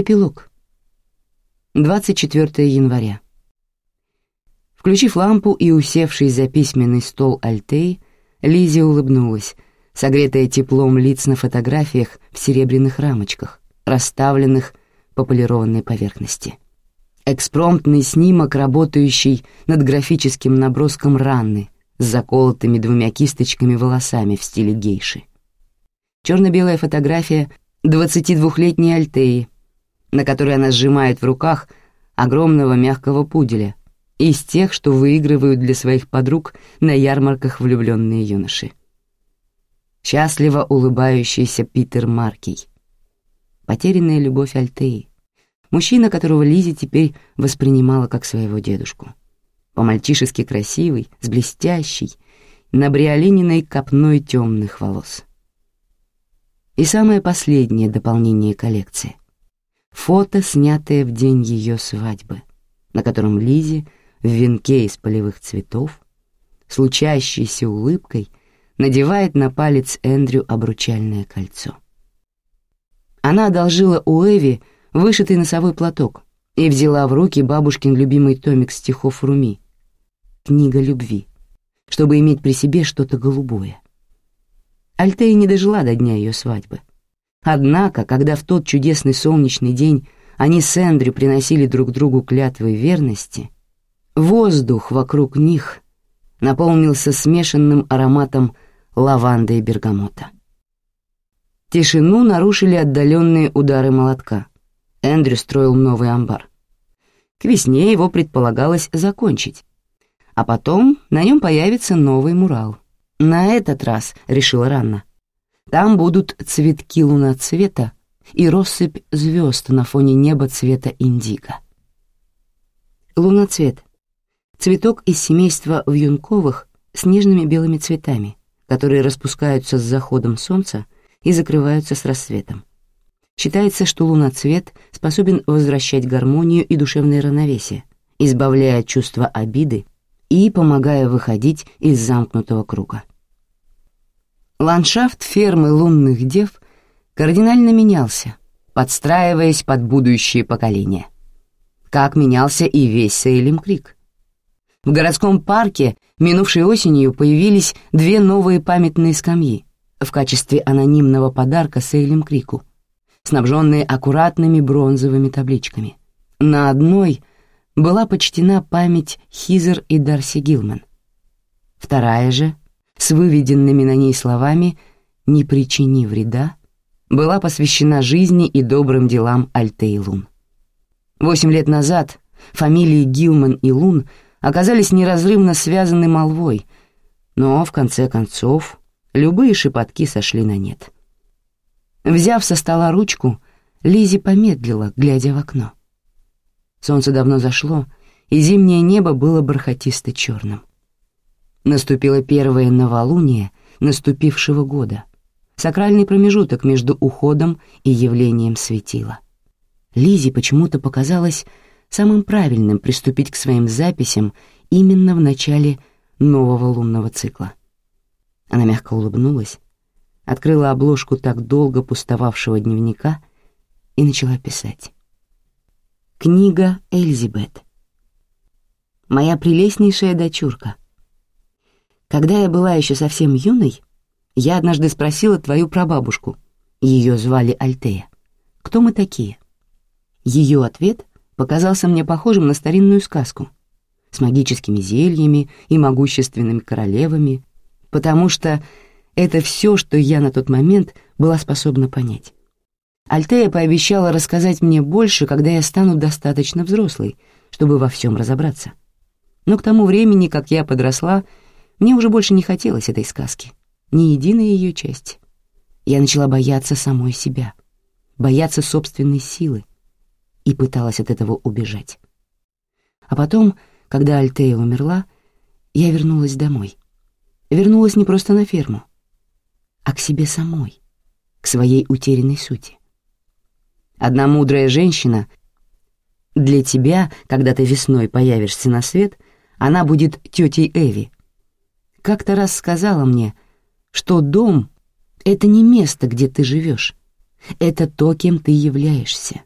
Эпилог. 24 января. Включив лампу и усевшись за письменный стол Альтей, Лизи улыбнулась, согретая теплом лиц на фотографиях в серебряных рамочках, расставленных по полированной поверхности. Экспромтный снимок, работающий над графическим наброском Ранны с заколотыми двумя кисточками волосами в стиле гейши. Черно-белая фотография 22-летней Альтеи, на которой она сжимает в руках огромного мягкого пуделя, из тех, что выигрывают для своих подруг на ярмарках влюбленные юноши. Счастливо улыбающийся Питер Маркий. Потерянная любовь Альтеи. Мужчина, которого Лизи теперь воспринимала как своего дедушку. По-мальчишески красивый, с блестящей, набриолининой копной темных волос. И самое последнее дополнение коллекции. Фото, снятое в день ее свадьбы, на котором Лизи в венке из полевых цветов, случающейся улыбкой, надевает на палец Эндрю обручальное кольцо. Она одолжила у Эви вышитый носовой платок и взяла в руки бабушкин любимый томик стихов Руми «Книга любви», чтобы иметь при себе что-то голубое. Альтея не дожила до дня ее свадьбы. Однако, когда в тот чудесный солнечный день они с Эндрю приносили друг другу клятвы верности, воздух вокруг них наполнился смешанным ароматом лаванды и бергамота. Тишину нарушили отдаленные удары молотка. Эндрю строил новый амбар. К весне его предполагалось закончить, а потом на нем появится новый мурал. На этот раз, решила Ранна, там будут цветки луноцвета и россыпь звезд на фоне неба цвета индиго. Луноцвет — цветок из семейства вьюнковых с нежными белыми цветами, которые распускаются с заходом солнца и закрываются с рассветом. Считается, что луноцвет способен возвращать гармонию и душевное равновесие, избавляя от чувства обиды и помогая выходить из замкнутого круга. Ландшафт фермы лунных дев кардинально менялся, подстраиваясь под будущие поколения. Как менялся и весь Сейлем-Крик. В городском парке минувшей осенью появились две новые памятные скамьи в качестве анонимного подарка Сейлем-Крику, снабженные аккуратными бронзовыми табличками. На одной была почтена память Хизер и Дарси Гилман. Вторая же с выведенными на ней словами «Не причини вреда» была посвящена жизни и добрым делам Альтей Лун. Восемь лет назад фамилии Гилман и Лун оказались неразрывно связаны молвой, но, в конце концов, любые шепотки сошли на нет. Взяв со стола ручку, Лизи помедлила, глядя в окно. Солнце давно зашло, и зимнее небо было бархатисто-черным. Наступило первое новолуние наступившего года, сакральный промежуток между уходом и явлением светила. Лизе почему-то показалось самым правильным приступить к своим записям именно в начале нового лунного цикла. Она мягко улыбнулась, открыла обложку так долго пустовавшего дневника и начала писать. Книга Эльзибет. Моя прелестнейшая дочурка, когда я была еще совсем юной, я однажды спросила твою прабабушку, ее звали Альтея, кто мы такие? Ее ответ показался мне похожим на старинную сказку с магическими зельями и могущественными королевами, потому что это все, что я на тот момент была способна понять. Альтея пообещала рассказать мне больше, когда я стану достаточно взрослой, чтобы во всем разобраться. Но к тому времени, как я подросла, мне уже больше не хотелось этой сказки, ни единой ее части. Я начала бояться самой себя, бояться собственной силы, и пыталась от этого убежать. А потом, когда Альтея умерла, я вернулась домой. Вернулась не просто на ферму, а к себе самой, к своей утерянной сути. Одна мудрая женщина для тебя, когда ты весной появишься на свет, она будет тетей Эви — как-то раз сказала мне, что дом — это не место, где ты живешь, это то, кем ты являешься.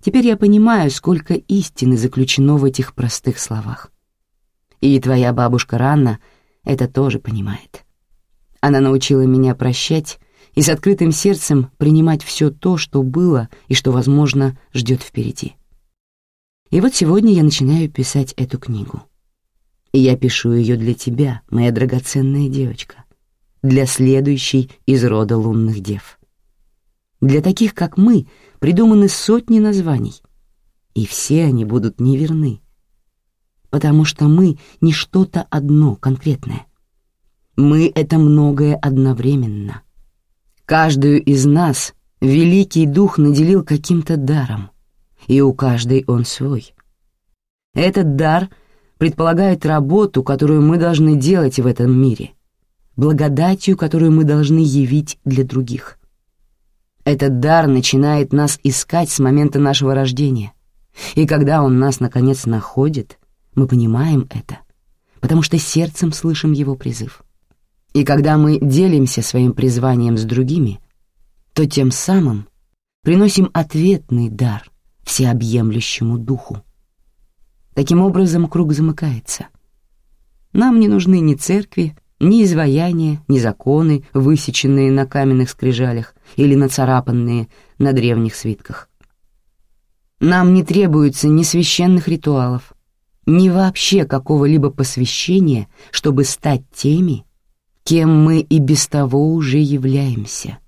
Теперь я понимаю, сколько истины заключено в этих простых словах. И твоя бабушка Ранна это тоже понимает. Она научила меня прощать и с открытым сердцем принимать все то, что было и что, возможно, ждет впереди. И вот сегодня я начинаю писать эту книгу. Я пишу ее для тебя, моя драгоценная девочка, для следующей из рода лунных дев. Для таких, как мы, придуманы сотни названий, и все они будут неверны, потому что мы не что-то одно конкретное. Мы — это многое одновременно. Каждую из нас Великий Дух наделил каким-то даром, и у каждой он свой. Этот дар предполагает работу, которую мы должны делать в этом мире, благодатью, которую мы должны явить для других. Этот дар начинает нас искать с момента нашего рождения, и когда он нас, наконец, находит, мы понимаем это, потому что сердцем слышим его призыв. И когда мы делимся своим призванием с другими, то тем самым приносим ответный дар всеобъемлющему духу. Таким образом круг замыкается. Нам не нужны ни церкви, ни изваяния, ни законы, высеченные на каменных скрижалях или нацарапанные на древних свитках. Нам не требуется ни священных ритуалов, ни вообще какого-либо посвящения, чтобы стать теми, кем мы и без того уже являемся.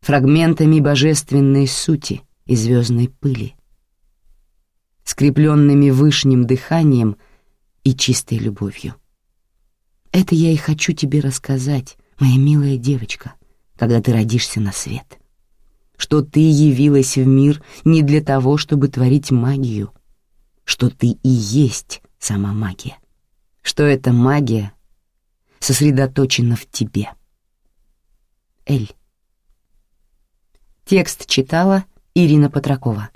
Фрагментами божественной сути и звездной пыли, скрепленными вышним дыханием и чистой любовью. Это я и хочу тебе рассказать, моя милая девочка, когда ты родишься на свет. Что ты явилась в мир не для того, чтобы творить магию, что ты и есть сама магия, что эта магия сосредоточена в тебе. Эль. Текст читала Ирина Патракова.